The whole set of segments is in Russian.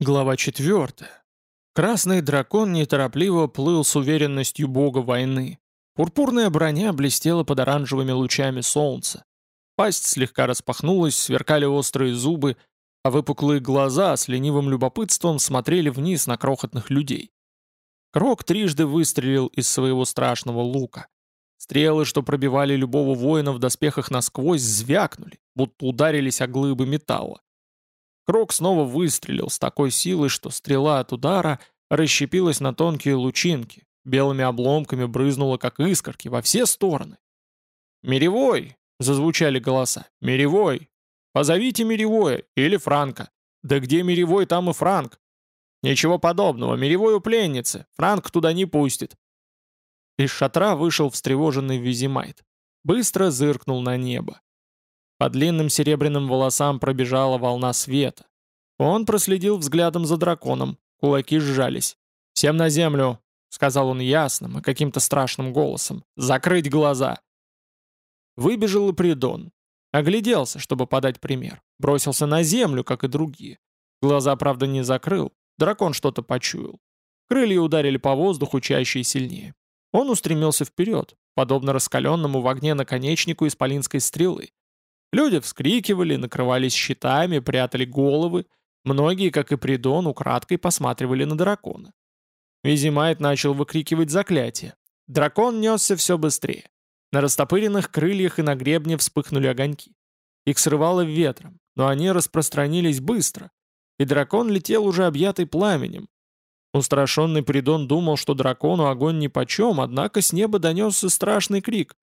Глава 4. Красный дракон неторопливо плыл с уверенностью бога войны. Пурпурная броня блестела под оранжевыми лучами солнца. Пасть слегка распахнулась, сверкали острые зубы, а выпуклые глаза с ленивым любопытством смотрели вниз на крохотных людей. Крок трижды выстрелил из своего страшного лука. Стрелы, что пробивали любого воина в доспехах насквозь, звякнули, будто ударились о глыбы металла. Крок снова выстрелил с такой силой, что стрела от удара расщепилась на тонкие лучинки, белыми обломками брызнула, как искорки, во все стороны. «Миревой!» — зазвучали голоса. «Миревой! Позовите Миревое или Франка! Да где Миревой, там и Франк!» «Ничего подобного, Миревой у пленницы, Франк туда не пустит!» Из шатра вышел встревоженный Визимайт. Быстро зыркнул на небо. По длинным серебряным волосам пробежала волна света. Он проследил взглядом за драконом, кулаки сжались. «Всем на землю!» — сказал он ясным и каким-то страшным голосом. «Закрыть глаза!» Выбежал и Придон. Огляделся, чтобы подать пример. Бросился на землю, как и другие. Глаза, правда, не закрыл. Дракон что-то почуял. Крылья ударили по воздуху чаще и сильнее. Он устремился вперед, подобно раскаленному в огне наконечнику исполинской стрелы. Люди вскрикивали, накрывались щитами, прятали головы. Многие, как и Придон, украдкой посматривали на дракона. Визимайт начал выкрикивать заклятие. Дракон несся все быстрее. На растопыренных крыльях и на гребне вспыхнули огоньки. Их срывало ветром, но они распространились быстро, и дракон летел уже объятый пламенем. Устрашенный Придон думал, что дракону огонь нипочем, однако с неба донесся страшный крик.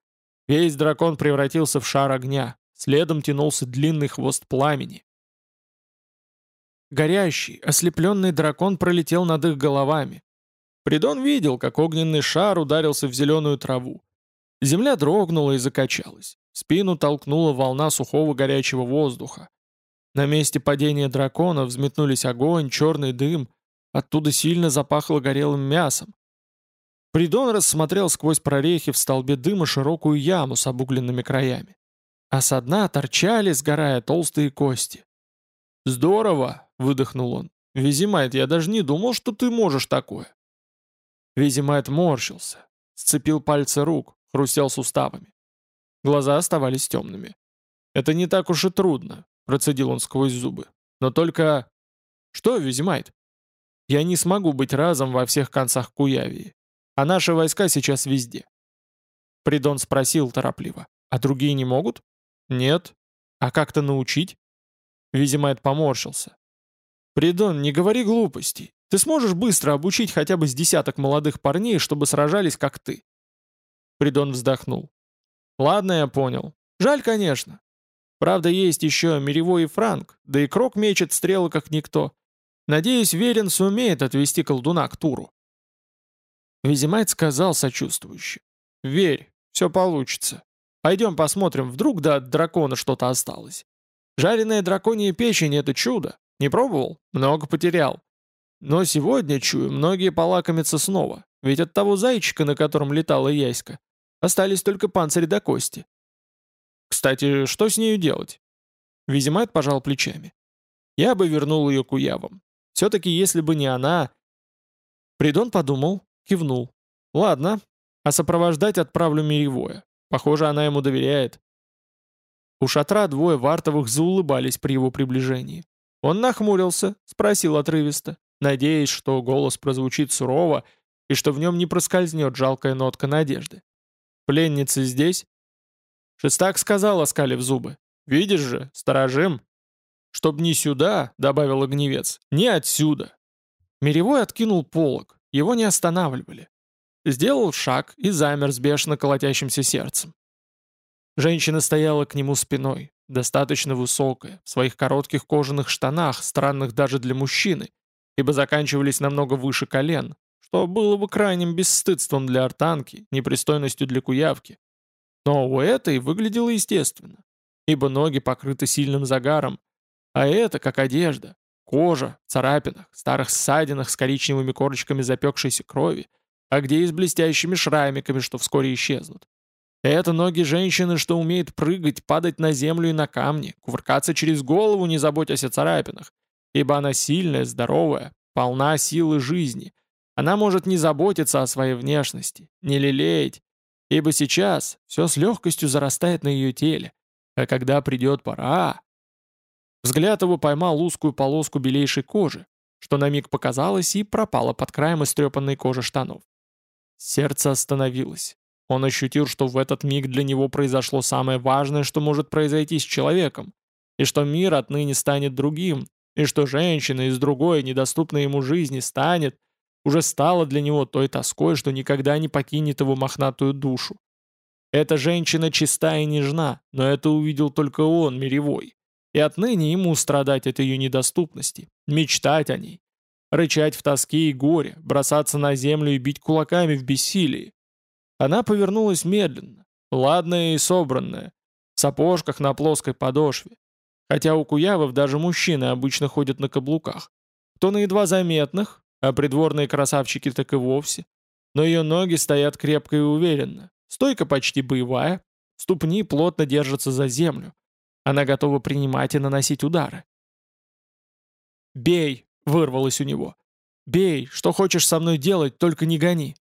Весь дракон превратился в шар огня, Следом тянулся длинный хвост пламени. Горящий, ослепленный дракон пролетел над их головами. Придон видел, как огненный шар ударился в зеленую траву. Земля дрогнула и закачалась. Спину толкнула волна сухого горячего воздуха. На месте падения дракона взметнулись огонь, черный дым. Оттуда сильно запахло горелым мясом. Придон рассмотрел сквозь прорехи в столбе дыма широкую яму с обугленными краями а со дна торчали, сгорая толстые кости. «Здорово!» — выдохнул он. «Визимайт, я даже не думал, что ты можешь такое». Визимайт морщился, сцепил пальцы рук, хрустел суставами. Глаза оставались темными. «Это не так уж и трудно», — процедил он сквозь зубы. «Но только...» «Что, Визимайт?» «Я не смогу быть разом во всех концах Куявии, а наши войска сейчас везде». Придон спросил торопливо. «А другие не могут?» «Нет. А как-то научить?» Визимайт поморщился. «Придон, не говори глупостей. Ты сможешь быстро обучить хотя бы с десяток молодых парней, чтобы сражались, как ты?» Придон вздохнул. «Ладно, я понял. Жаль, конечно. Правда, есть еще Миревой и Франк, да и Крок мечет стрелы, как никто. Надеюсь, Верен сумеет отвести колдуна к Туру». Визимайт сказал сочувствующе. «Верь, все получится. Пойдем посмотрим, вдруг до дракона что-то осталось. Жареная драконья печень — это чудо. Не пробовал? Много потерял. Но сегодня, чую, многие полакомятся снова. Ведь от того зайчика, на котором летала яська, остались только панцирь до кости. Кстати, что с нею делать? Визимайт пожал плечами. Я бы вернул ее куявам. Все-таки, если бы не она... Придон подумал, кивнул. Ладно, а сопровождать отправлю Миревое. Похоже, она ему доверяет. У шатра двое вартовых заулыбались при его приближении. Он нахмурился, спросил отрывисто, надеясь, что голос прозвучит сурово и что в нем не проскользнет жалкая нотка надежды. «Пленница здесь?» Шестак сказал, оскалив зубы. «Видишь же, сторожим!» «Чтоб не сюда», — добавил огневец, — «не отсюда». Миревой откинул полог, его не останавливали. Сделал шаг и замер с бешено колотящимся сердцем. Женщина стояла к нему спиной, достаточно высокая, в своих коротких кожаных штанах, странных даже для мужчины, ибо заканчивались намного выше колен, что было бы крайним бесстыдством для артанки, непристойностью для куявки. Но у этой выглядело естественно, ибо ноги покрыты сильным загаром, а это как одежда, кожа, царапинах, старых ссадинах с коричневыми корочками запекшейся крови, а где и с блестящими шрамиками, что вскоре исчезнут. Это ноги женщины, что умеет прыгать, падать на землю и на камни, кувыркаться через голову, не заботясь о царапинах, ибо она сильная, здоровая, полна силы жизни. Она может не заботиться о своей внешности, не лелеять, ибо сейчас все с легкостью зарастает на ее теле, а когда придет пора... Взгляд его поймал узкую полоску белейшей кожи, что на миг показалось и пропало под краем истрепанной кожи штанов. Сердце остановилось. Он ощутил, что в этот миг для него произошло самое важное, что может произойти с человеком, и что мир отныне станет другим, и что женщина из другой, недоступной ему жизни, станет, уже стала для него той тоской, что никогда не покинет его мохнатую душу. Эта женщина чиста и нежна, но это увидел только он, миревой. И отныне ему страдать от ее недоступности, мечтать о ней, рычать в тоске и горе, бросаться на землю и бить кулаками в бессилии. Она повернулась медленно, ладная и собранная, в сапожках на плоской подошве, хотя у куявов даже мужчины обычно ходят на каблуках. Кто на едва заметных, а придворные красавчики так и вовсе. Но ее ноги стоят крепко и уверенно, стойка почти боевая, ступни плотно держатся за землю. Она готова принимать и наносить удары. «Бей!» — вырвалось у него. «Бей! Что хочешь со мной делать, только не гони!»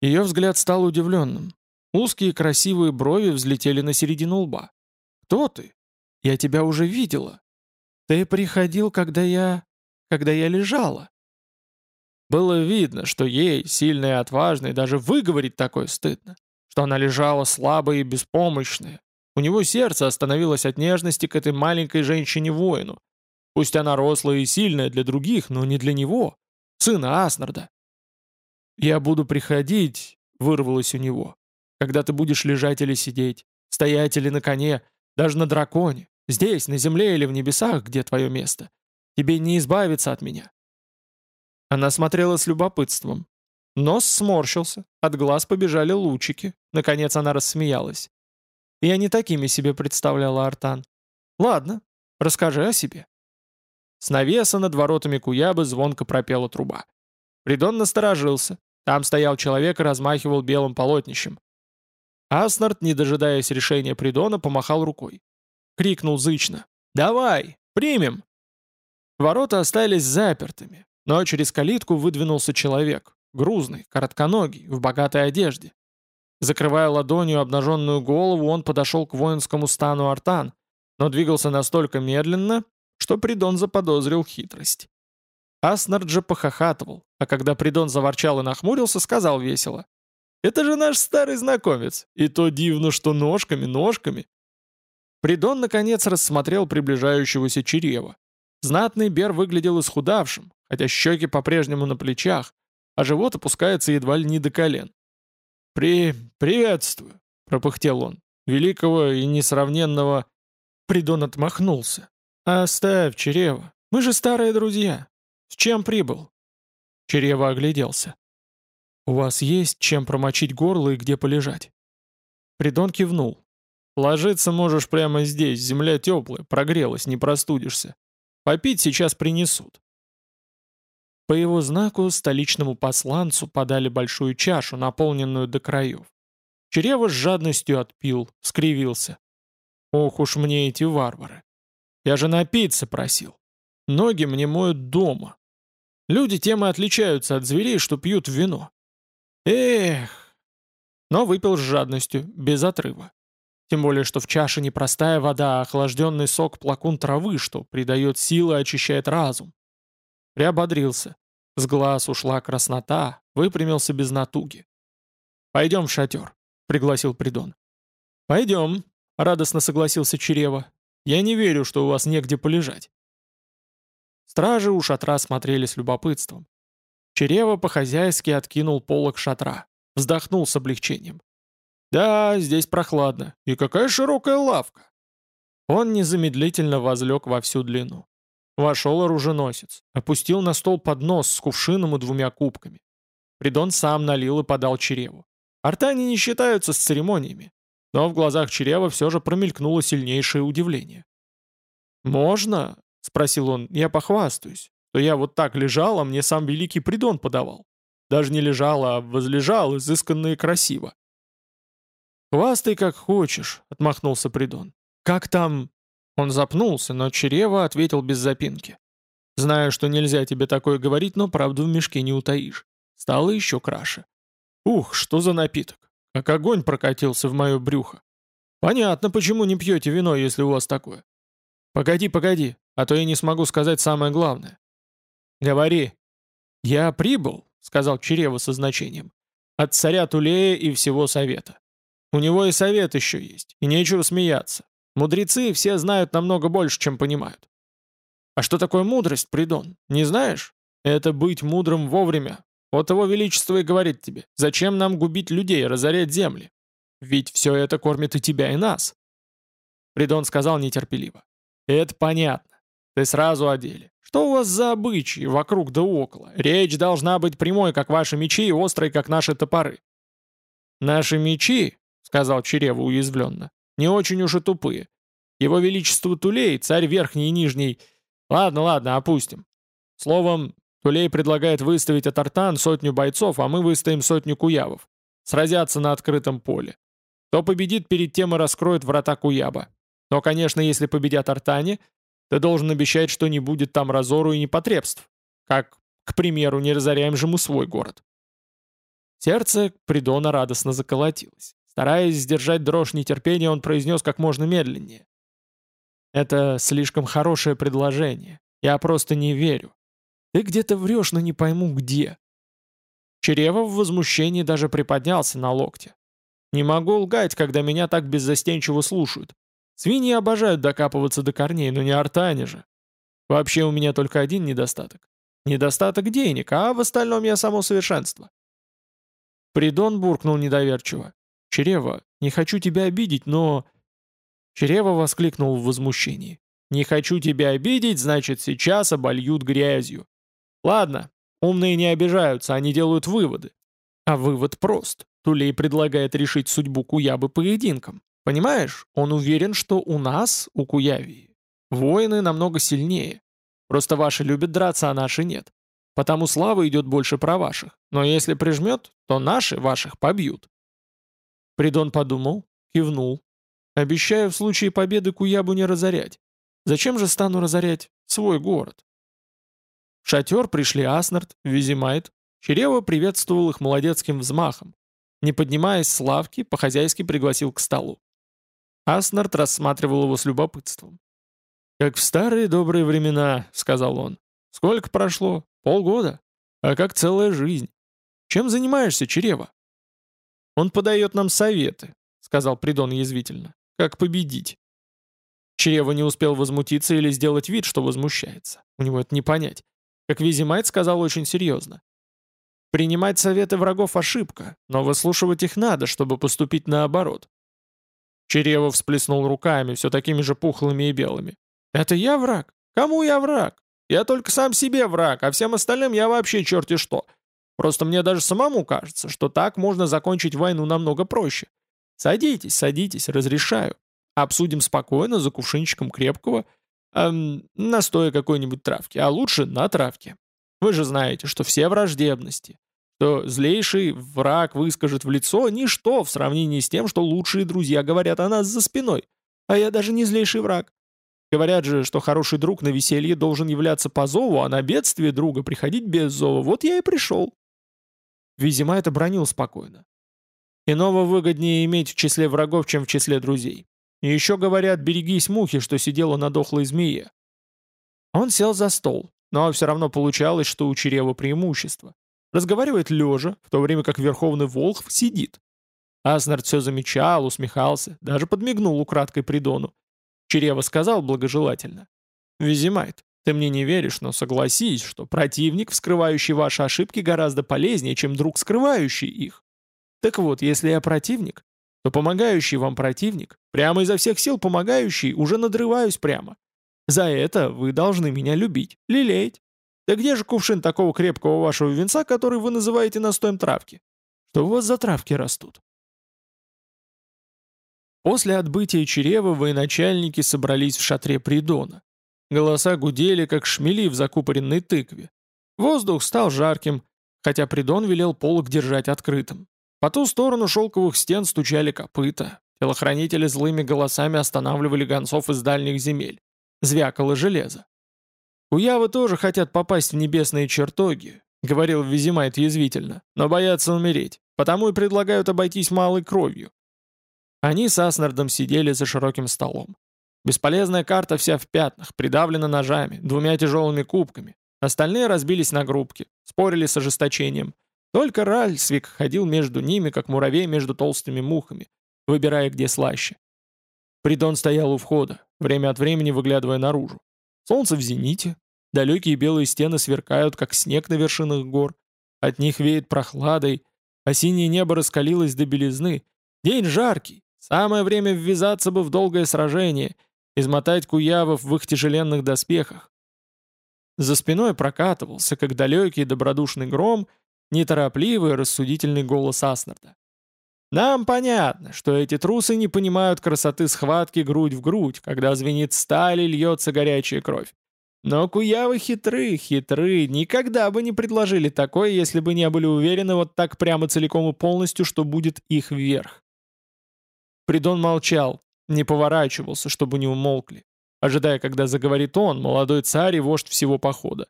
Ее взгляд стал удивленным. Узкие красивые брови взлетели на середину лба. «Кто ты? Я тебя уже видела. Ты приходил, когда я... когда я лежала». Было видно, что ей, сильной и отважной, даже выговорить такое стыдно, что она лежала слабая и беспомощная. У него сердце остановилось от нежности к этой маленькой женщине-воину. Пусть она рослая и сильная для других, но не для него, сына Аснарда. «Я буду приходить», — вырвалось у него, «когда ты будешь лежать или сидеть, стоять или на коне, даже на драконе, здесь, на земле или в небесах, где твое место. Тебе не избавиться от меня». Она смотрела с любопытством. Нос сморщился, от глаз побежали лучики. Наконец она рассмеялась. «Я не такими себе представляла Артан. Ладно, расскажи о себе». С навеса над воротами Куябы звонко пропела труба. Придон насторожился. Там стоял человек и размахивал белым полотнищем. Аснард, не дожидаясь решения Придона, помахал рукой. Крикнул зычно. «Давай, примем!» Ворота остались запертыми, но через калитку выдвинулся человек, грузный, коротконогий, в богатой одежде. Закрывая ладонью обнаженную голову, он подошел к воинскому стану Артан, но двигался настолько медленно, что Придон заподозрил хитрость. Аснард же похохатывал, а когда Придон заворчал и нахмурился, сказал весело. «Это же наш старый знакомец, и то дивно, что ножками, ножками». Придон, наконец, рассмотрел приближающегося Черева. Знатный Бер выглядел исхудавшим, хотя щеки по-прежнему на плечах, а живот опускается едва ли не до колен. «При... приветствую», — пропыхтел он, — «великого и несравненного...» Придон отмахнулся. «Оставь, Черева, мы же старые друзья. «С чем прибыл?» Черева огляделся. «У вас есть чем промочить горло и где полежать?» Придон кивнул. «Ложиться можешь прямо здесь, земля теплая, прогрелась, не простудишься. Попить сейчас принесут». По его знаку столичному посланцу подали большую чашу, наполненную до краев. Черева с жадностью отпил, скривился. «Ох уж мне эти варвары! Я же напиться просил. Ноги мне моют дома, Люди тем и отличаются от зверей, что пьют вино. Эх! Но выпил с жадностью, без отрыва. Тем более, что в чаше не простая вода, а охлажденный сок плакун травы, что придает силы и очищает разум. Приободрился. С глаз ушла краснота, выпрямился без натуги. «Пойдем в шатер», — пригласил Придон. «Пойдем», — радостно согласился Черева. «Я не верю, что у вас негде полежать». Стражи у шатра смотрели с любопытством. Черева по-хозяйски откинул полок шатра. Вздохнул с облегчением. «Да, здесь прохладно. И какая широкая лавка!» Он незамедлительно возлег во всю длину. Вошел оруженосец, опустил на стол поднос с кувшином и двумя кубками. Придон сам налил и подал Череву. Артане не считаются с церемониями, но в глазах Черева все же промелькнуло сильнейшее удивление. «Можно?» — спросил он, — «я похвастаюсь, что я вот так лежал, а мне сам великий придон подавал. Даже не лежал, а возлежал, изысканно и красиво». «Хвастай как хочешь», — отмахнулся придон. «Как там...» Он запнулся, но Черева ответил без запинки. Знаю, что нельзя тебе такое говорить, но правду в мешке не утаишь. Стало еще краше. Ух, что за напиток. Как огонь прокатился в мое брюхо. Понятно, почему не пьете вино, если у вас такое. Погоди, погоди, а то я не смогу сказать самое главное. Говори. Я прибыл, сказал Черева со значением, от царя Тулея и всего совета. У него и совет еще есть, и нечего смеяться. Мудрецы все знают намного больше, чем понимают. А что такое мудрость, Придон? Не знаешь? Это быть мудрым вовремя. Вот его величество и говорит тебе, зачем нам губить людей, разорять земли? Ведь все это кормит и тебя, и нас. Придон сказал нетерпеливо. Это понятно. Ты сразу о деле. Что у вас за обычаи вокруг да около? Речь должна быть прямой, как ваши мечи, и острой, как наши топоры. Наши мечи, сказал Черева уязвленно, не очень уж и тупые. Его величество Тулей, царь верхний и нижний... Ладно, ладно, опустим. Словом, Тулей предлагает выставить от Артан сотню бойцов, а мы выставим сотню куявов. Сразятся на открытом поле. Кто победит, перед тем и раскроет врата Куяба. Но, конечно, если победят Артане, ты должен обещать, что не будет там разору и непотребств. Как, к примеру, не разоряем же мы свой город. Сердце Придона радостно заколотилось. Стараясь сдержать дрожь нетерпения, он произнес как можно медленнее. «Это слишком хорошее предложение. Я просто не верю. Ты где-то врешь, но не пойму где». Черева в возмущении даже приподнялся на локте. Не могу лгать, когда меня так беззастенчиво слушают. Свиньи обожают докапываться до корней, но не артане же. Вообще у меня только один недостаток. Недостаток денег, а в остальном я само совершенство. Придон буркнул недоверчиво. «Черева, не хочу тебя обидеть, но...» Черева воскликнул в возмущении. «Не хочу тебя обидеть, значит, сейчас обольют грязью. Ладно, умные не обижаются, они делают выводы. А вывод прост. Тулей предлагает решить судьбу Куябы поединком. Понимаешь, он уверен, что у нас, у Куявии, воины намного сильнее. Просто ваши любят драться, а наши нет. Потому слава идет больше про ваших. Но если прижмет, то наши ваших побьют. Придон подумал, кивнул. Обещаю в случае победы Куябу не разорять. Зачем же стану разорять свой город? В шатер пришли Аснард, Визимайт. Черева приветствовал их молодецким взмахом. Не поднимаясь с лавки, по-хозяйски пригласил к столу. Аснард рассматривал его с любопытством. «Как в старые добрые времена», — сказал он. «Сколько прошло? Полгода? А как целая жизнь? Чем занимаешься, Черева?» «Он подает нам советы», — сказал Придон язвительно. «Как победить?» Черева не успел возмутиться или сделать вид, что возмущается. У него это не понять. Как Визимайт сказал очень серьезно. Принимать советы врагов – ошибка, но выслушивать их надо, чтобы поступить наоборот. Черева всплеснул руками, все такими же пухлыми и белыми. «Это я враг? Кому я враг? Я только сам себе враг, а всем остальным я вообще черти что. Просто мне даже самому кажется, что так можно закончить войну намного проще. Садитесь, садитесь, разрешаю. Обсудим спокойно, за кувшинчиком крепкого, эм, настоя какой-нибудь травки, а лучше на травке. Вы же знаете, что все враждебности, что злейший враг выскажет в лицо ничто в сравнении с тем, что лучшие друзья говорят о нас за спиной. А я даже не злейший враг. Говорят же, что хороший друг на веселье должен являться по зову, а на бедствие друга приходить без зова. Вот я и пришел. Визима это бронил спокойно. Иного выгоднее иметь в числе врагов, чем в числе друзей. И еще говорят, берегись мухи, что сидела на дохлой змее. Он сел за стол, но все равно получалось, что у Черева преимущество. Разговаривает лежа, в то время как Верховный Волхв сидит. Аснард все замечал, усмехался, даже подмигнул украдкой Придону. Черева сказал благожелательно. «Визимайт, ты мне не веришь, но согласись, что противник, вскрывающий ваши ошибки, гораздо полезнее, чем друг, скрывающий их. Так вот, если я противник, то помогающий вам противник, прямо изо всех сил помогающий, уже надрываюсь прямо. За это вы должны меня любить, лелеять. Да где же кувшин такого крепкого вашего венца, который вы называете настоем травки? Что у вас за травки растут? После отбытия Черева военачальники собрались в шатре Придона. Голоса гудели, как шмели в закупоренной тыкве. Воздух стал жарким, хотя Придон велел полок держать открытым. По ту сторону шелковых стен стучали копыта. Телохранители злыми голосами останавливали гонцов из дальних земель. Звякало железо. «Куявы тоже хотят попасть в небесные чертоги», — говорил Визимайт язвительно, «но боятся умереть, потому и предлагают обойтись малой кровью». Они с Аснардом сидели за широким столом. Бесполезная карта вся в пятнах, придавлена ножами, двумя тяжелыми кубками. Остальные разбились на группки, спорили с ожесточением. Только Ральсвик ходил между ними, как муравей между толстыми мухами, выбирая, где слаще. Придон стоял у входа, время от времени выглядывая наружу. Солнце в зените, далекие белые стены сверкают, как снег на вершинах гор. От них веет прохладой, а синее небо раскалилось до белизны. День жаркий, самое время ввязаться бы в долгое сражение, измотать куявов в их тяжеленных доспехах. За спиной прокатывался, как далекий добродушный гром, неторопливый рассудительный голос Аснарда. Нам понятно, что эти трусы не понимают красоты схватки грудь в грудь, когда звенит сталь и льется горячая кровь. Но куявы хитры, хитры, никогда бы не предложили такое, если бы не были уверены вот так прямо целиком и полностью, что будет их верх. Придон молчал, не поворачивался, чтобы не умолкли, ожидая, когда заговорит он, молодой царь и вождь всего похода.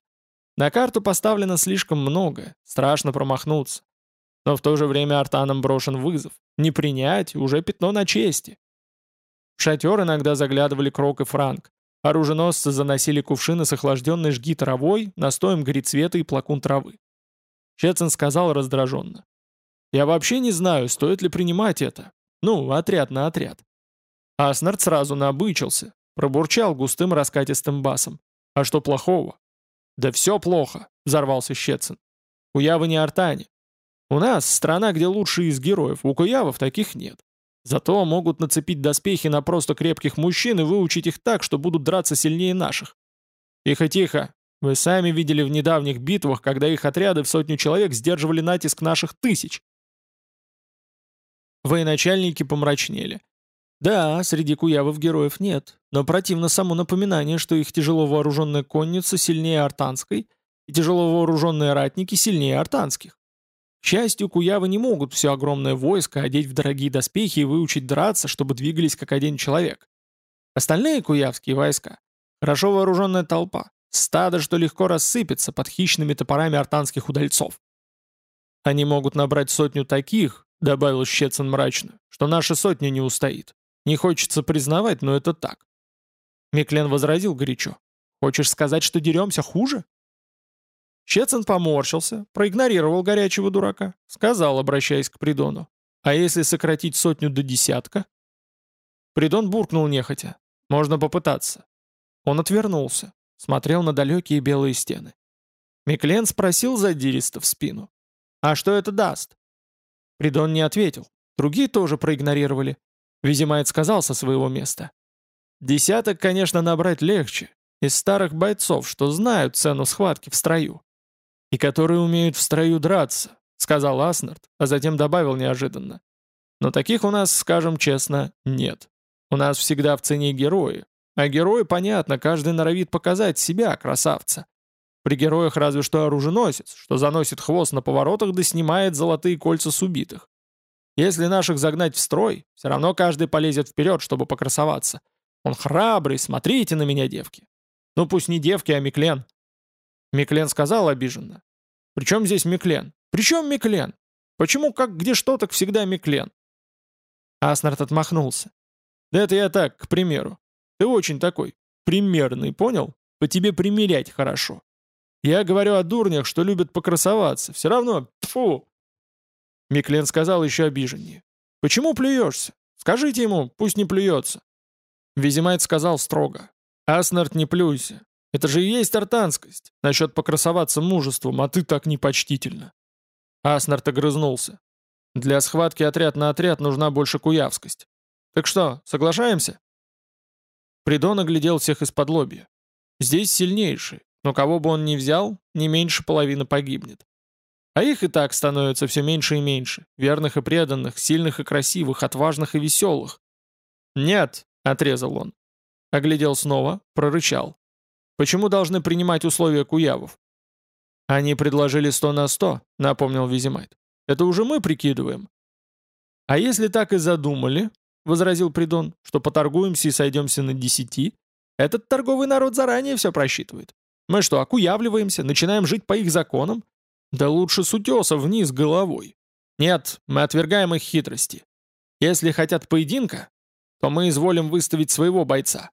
На карту поставлено слишком много, страшно промахнуться. Но в то же время артанам брошен вызов. Не принять, уже пятно на чести. В шатер иногда заглядывали Крок и Франк. Оруженосцы заносили кувшины с охлажденной жги травой, настоем горецвета и плакун травы. Щецин сказал раздраженно. «Я вообще не знаю, стоит ли принимать это. Ну, отряд на отряд». Аснард сразу набычился, пробурчал густым раскатистым басом. «А что плохого?» «Да все плохо», — взорвался Щецин. «Куявы не артане. У нас страна, где лучшие из героев, у куявов таких нет. Зато могут нацепить доспехи на просто крепких мужчин и выучить их так, что будут драться сильнее наших. Тихо-тихо. Вы сами видели в недавних битвах, когда их отряды в сотню человек сдерживали натиск наших тысяч. Военачальники помрачнели. Да, среди куявов героев нет, но противно само напоминание, что их тяжело вооруженная конница сильнее артанской, и тяжело вооруженные ратники сильнее артанских. К счастью, куявы не могут все огромное войско одеть в дорогие доспехи и выучить драться, чтобы двигались как один человек. Остальные куявские войска — хорошо вооруженная толпа, стадо, что легко рассыпется под хищными топорами артанских удальцов. Они могут набрать сотню таких, — добавил Щецин мрачно, — что наша сотня не устоит. Не хочется признавать, но это так. Миклен возразил горячо. «Хочешь сказать, что деремся хуже?» Щецин поморщился, проигнорировал горячего дурака, сказал, обращаясь к Придону. «А если сократить сотню до десятка?» Придон буркнул нехотя. «Можно попытаться». Он отвернулся, смотрел на далекие белые стены. Миклен спросил задиристо в спину. «А что это даст?» Придон не ответил. Другие тоже проигнорировали. Визимайт сказал со своего места. «Десяток, конечно, набрать легче. Из старых бойцов, что знают цену схватки в строю и которые умеют в строю драться», — сказал Аснард, а затем добавил неожиданно. «Но таких у нас, скажем честно, нет. У нас всегда в цене герои. А герои, понятно, каждый норовит показать себя, красавца. При героях разве что оруженосец, что заносит хвост на поворотах да снимает золотые кольца с убитых. Если наших загнать в строй, все равно каждый полезет вперед, чтобы покрасоваться. Он храбрый, смотрите на меня, девки. Ну пусть не девки, а Миклен. Миклен сказал обиженно. «Причем здесь Миклен? Причем Миклен? Почему как где что, так всегда Миклен?» Аснард отмахнулся. «Да это я так, к примеру. Ты очень такой, примерный, понял? По тебе примерять хорошо. Я говорю о дурнях, что любят покрасоваться. Все равно, фу!» Миклен сказал еще обиженнее. «Почему плюешься? Скажите ему, пусть не плюется». Визимайт сказал строго. «Аснард, не плюйся. Это же и есть артанскость, насчет покрасоваться мужеством, а ты так непочтительно. Аснард огрызнулся. Для схватки отряд на отряд нужна больше куявскость. Так что, соглашаемся? Придон оглядел всех из-под лобья. Здесь сильнейший, но кого бы он ни взял, не меньше половины погибнет. А их и так становится все меньше и меньше, верных и преданных, сильных и красивых, отважных и веселых. «Нет», — отрезал он. Оглядел снова, прорычал. Почему должны принимать условия куявов? Они предложили сто на сто, напомнил Визимайт. Это уже мы прикидываем. А если так и задумали, возразил Придон, что поторгуемся и сойдемся на десяти, этот торговый народ заранее все просчитывает. Мы что, окуявливаемся, начинаем жить по их законам? Да лучше с утеса вниз головой. Нет, мы отвергаем их хитрости. Если хотят поединка, то мы изволим выставить своего бойца.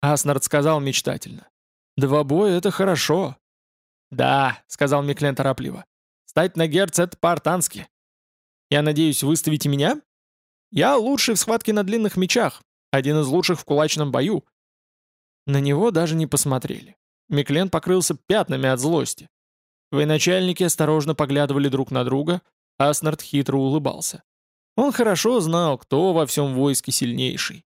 Аснард сказал мечтательно. «Два боя — это хорошо». «Да», — сказал Миклен торопливо. «Стать на герц — это по-артански. Я надеюсь, выставите меня? Я лучший в схватке на длинных мечах, один из лучших в кулачном бою». На него даже не посмотрели. Миклен покрылся пятнами от злости. Военачальники осторожно поглядывали друг на друга, Аснард хитро улыбался. Он хорошо знал, кто во всем войске сильнейший.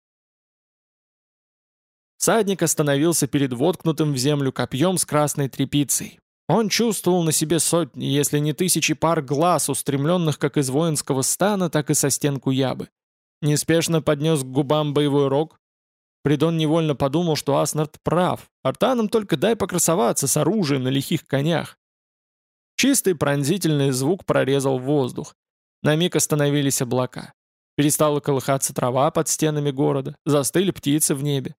Садник остановился перед воткнутым в землю копьем с красной тряпицей. Он чувствовал на себе сотни, если не тысячи пар глаз, устремленных как из воинского стана, так и со стенку ябы. Неспешно поднес к губам боевой рог. Придон невольно подумал, что Аснард прав. Артанам только дай покрасоваться с оружием на лихих конях. Чистый пронзительный звук прорезал воздух. На миг остановились облака. Перестала колыхаться трава под стенами города, застыли птицы в небе.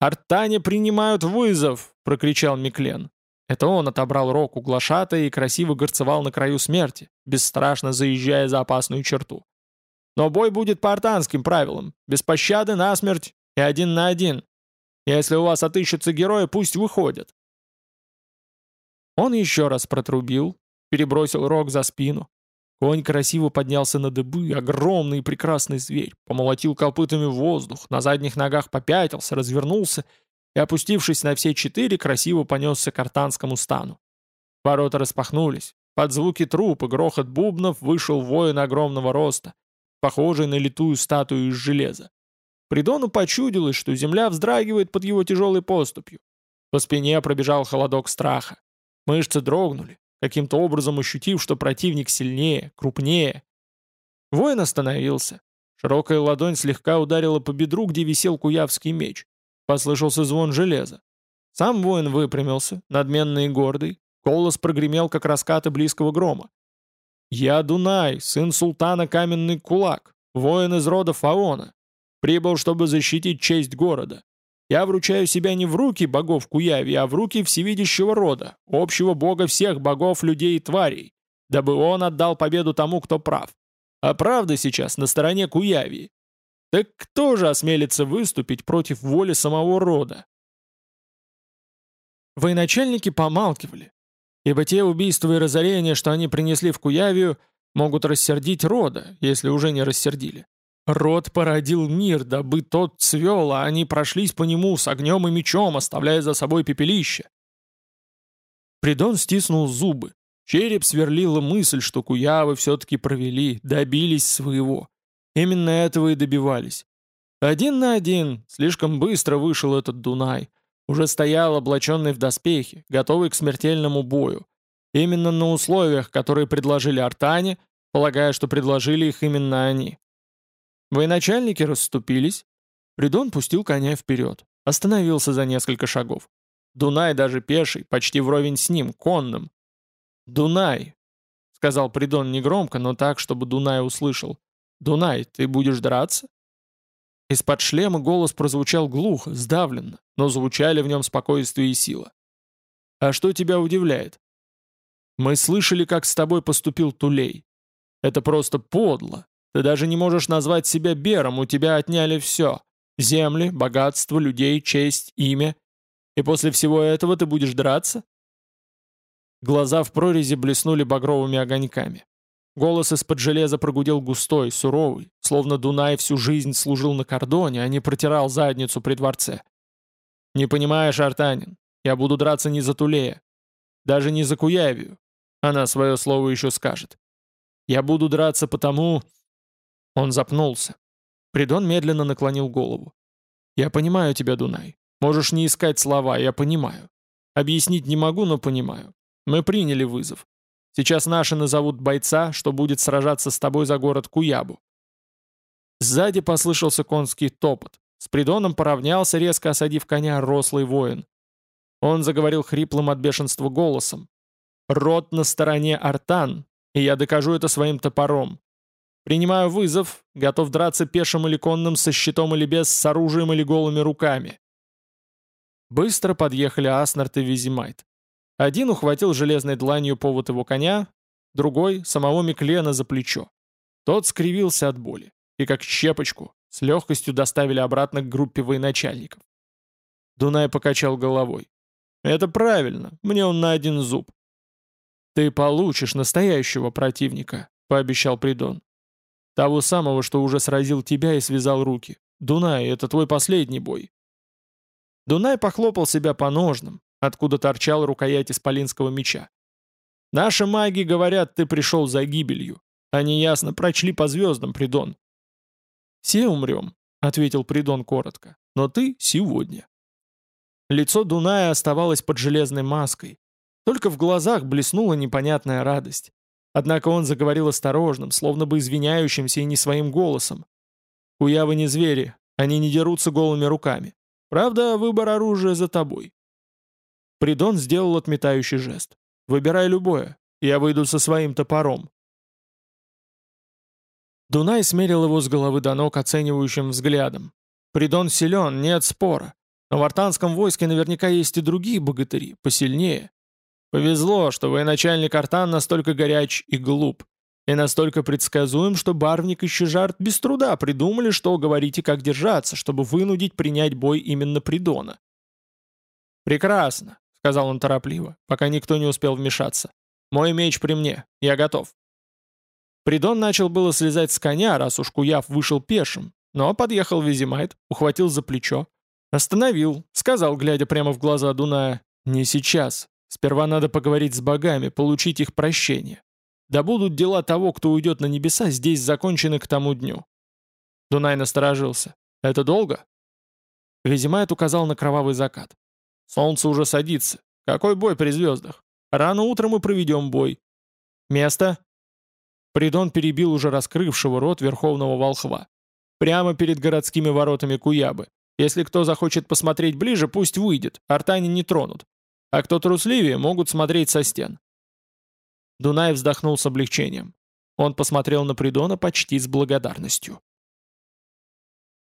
«Артане принимают вызов!» — прокричал Миклен. Это он отобрал рог у глашата и красиво горцевал на краю смерти, бесстрашно заезжая за опасную черту. «Но бой будет по артанским правилам, без пощады на смерть и один на один. Если у вас отыщутся герои, пусть выходят». Он еще раз протрубил, перебросил рог за спину, Конь красиво поднялся на дыбы, огромный и прекрасный зверь, помолотил копытами воздух, на задних ногах попятился, развернулся и, опустившись на все четыре, красиво понесся к артанскому стану. Ворота распахнулись. Под звуки труп и грохот бубнов вышел воин огромного роста, похожий на литую статую из железа. Придону почудилось, что земля вздрагивает под его тяжелой поступью. По спине пробежал холодок страха. Мышцы дрогнули, каким-то образом ощутив, что противник сильнее, крупнее. Воин остановился. Широкая ладонь слегка ударила по бедру, где висел куявский меч. Послышался звон железа. Сам воин выпрямился, надменный и гордый. Голос прогремел, как раскаты близкого грома. «Я Дунай, сын султана Каменный Кулак, воин из рода Фаона. Прибыл, чтобы защитить честь города. Я вручаю себя не в руки богов Куяви, а в руки всевидящего рода, общего бога всех богов, людей и тварей, дабы он отдал победу тому, кто прав. А правда сейчас на стороне Куяви. Так кто же осмелится выступить против воли самого рода? Военачальники помалкивали, ибо те убийства и разорения, что они принесли в Куявию, могут рассердить рода, если уже не рассердили. Род породил мир, дабы тот цвел, а они прошлись по нему с огнем и мечом, оставляя за собой пепелище. Придон стиснул зубы. Череп сверлила мысль, что куявы все-таки провели, добились своего. Именно этого и добивались. Один на один, слишком быстро вышел этот Дунай. Уже стоял облаченный в доспехи, готовый к смертельному бою. Именно на условиях, которые предложили Артане, полагая, что предложили их именно они. Военачальники расступились. Придон пустил коня вперед. Остановился за несколько шагов. Дунай даже пеший, почти вровень с ним, конным. «Дунай!» — сказал Придон негромко, но так, чтобы Дунай услышал. «Дунай, ты будешь драться?» Из-под шлема голос прозвучал глухо, сдавленно, но звучали в нем спокойствие и сила. «А что тебя удивляет?» «Мы слышали, как с тобой поступил Тулей. Это просто подло, ты даже не можешь назвать себя Бером, у тебя отняли все. Земли, богатство, людей, честь, имя. И после всего этого ты будешь драться? Глаза в прорези блеснули багровыми огоньками. Голос из-под железа прогудел густой, суровый, словно Дунай всю жизнь служил на кордоне, а не протирал задницу при дворце. «Не понимаешь, Артанин, я буду драться не за Тулея, даже не за Куявию. Она свое слово еще скажет. Я буду драться потому, он запнулся. Придон медленно наклонил голову. «Я понимаю тебя, Дунай. Можешь не искать слова, я понимаю. Объяснить не могу, но понимаю. Мы приняли вызов. Сейчас наши назовут бойца, что будет сражаться с тобой за город Куябу». Сзади послышался конский топот. С Придоном поравнялся, резко осадив коня, рослый воин. Он заговорил хриплым от бешенства голосом. «Род на стороне Артан, и я докажу это своим топором. Принимаю вызов, готов драться пешим или конным, со щитом или без, с оружием или голыми руками. Быстро подъехали Аснарт и Визимайт. Один ухватил железной дланью повод его коня, другой — самого Миклена за плечо. Тот скривился от боли, и как щепочку с легкостью доставили обратно к группе военачальников. Дунай покачал головой. «Это правильно, мне он на один зуб». «Ты получишь настоящего противника», — пообещал Придон. «Того самого, что уже сразил тебя и связал руки. Дунай, это твой последний бой». Дунай похлопал себя по ножным, откуда торчал рукоять исполинского меча. «Наши маги говорят, ты пришел за гибелью. Они ясно прочли по звездам, Придон». «Все умрем», — ответил Придон коротко, — «но ты сегодня». Лицо Дуная оставалось под железной маской. Только в глазах блеснула непонятная радость. Однако он заговорил осторожным, словно бы извиняющимся и не своим голосом. «Куявы не звери, они не дерутся голыми руками. Правда, выбор оружия за тобой». Придон сделал отметающий жест. «Выбирай любое, я выйду со своим топором». Дунай смерил его с головы до ног оценивающим взглядом. Придон силен, нет спора. Но в артанском войске наверняка есть и другие богатыри, посильнее. Повезло, что военачальник Артан настолько горяч и глуп, и настолько предсказуем, что Барвник и Щежарт без труда придумали, что говорить и как держаться, чтобы вынудить принять бой именно Придона. «Прекрасно», — сказал он торопливо, пока никто не успел вмешаться. «Мой меч при мне, я готов». Придон начал было слезать с коня, раз уж Куяв вышел пешим, но подъехал Визимайт, ухватил за плечо, Остановил, сказал, глядя прямо в глаза Дуная, «Не сейчас. Сперва надо поговорить с богами, получить их прощение. Да будут дела того, кто уйдет на небеса, здесь закончены к тому дню». Дунай насторожился. «Это долго?» Визимайт указал на кровавый закат. «Солнце уже садится. Какой бой при звездах? Рано утром мы проведем бой. Место?» Придон перебил уже раскрывшего рот верховного волхва. Прямо перед городскими воротами Куябы. Если кто захочет посмотреть ближе, пусть выйдет, артане не тронут. А кто трусливее, могут смотреть со стен. Дунай вздохнул с облегчением. Он посмотрел на Придона почти с благодарностью.